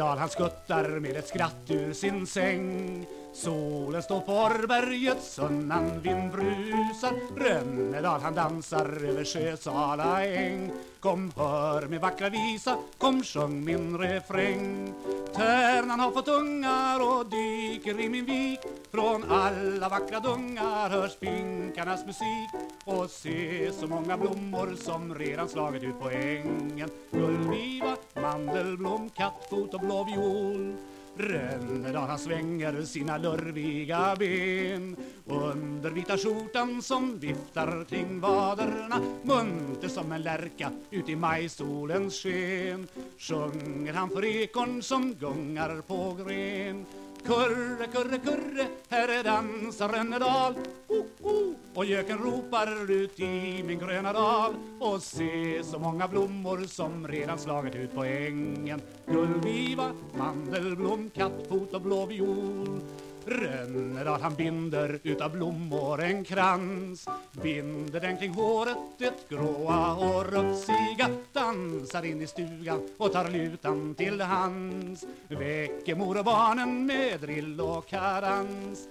Rönnedal han skuttar med ett skratt ur sin säng. Solen står på Orrberget, sunnan vind brusar Rönnedal han dansar över Sjösala äng. Kom hör min vackra visa, kom sjung min refräng. Tärnan har fått ungar och dyker i min vik. Från alla vackra dungar hörs finkarnas musik. Och se så många blommor som redan slagit ut på ängen. Gullviva, mandelblom, kattfot och blå viol Rönnedal han svänger sina lurviga ben. Under vita skjortan som viftar kring vaderna Munter som en lärka ut i majsolens sken. Sjunger han för ekon som gungar på gren. Kurre, kurre, kurre, här dansar Rönnedal oh, oh. Och göken ropar ut i min gröna dal Och se så många blommor som redan slagit ut på ängen. Gullviva, mandelblom, kattfot och blå viol Rönnedal han binder utav blommor en krans. Binder den kring håret, det gråa och rufsiga Dansar in i stugan och tar lutan till hands Väcker mor och barnen med drill och karans.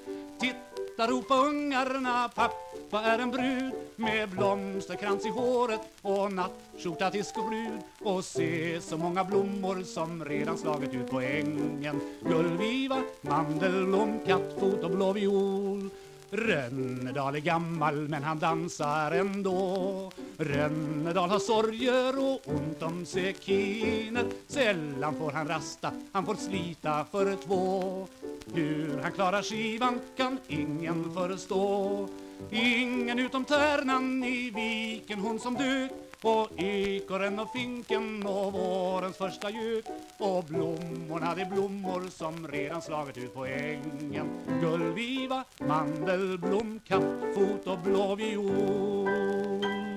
Där ropa ungarna, pappa är en brud. Med blomsterkrans i håret och nattskjorta till skrud Och se så många blommor som redan slagit ut på ängen. Gullviva, mandelblom, kattfot och blå viol Rönnedal är gammal men han dansar ändå. Rönnedal har sorger och ont om sekiner Sällan får han rasta, han får slita för två hur han klarar skivan kan ingen förstå. Ingen utom tärnan i viken, hon som dök och ekorren och finken och vårens första gök Och blommorna, de blommor som redan slagit ut på ängen. Gullviva, mandelblom, kattfot och blå viol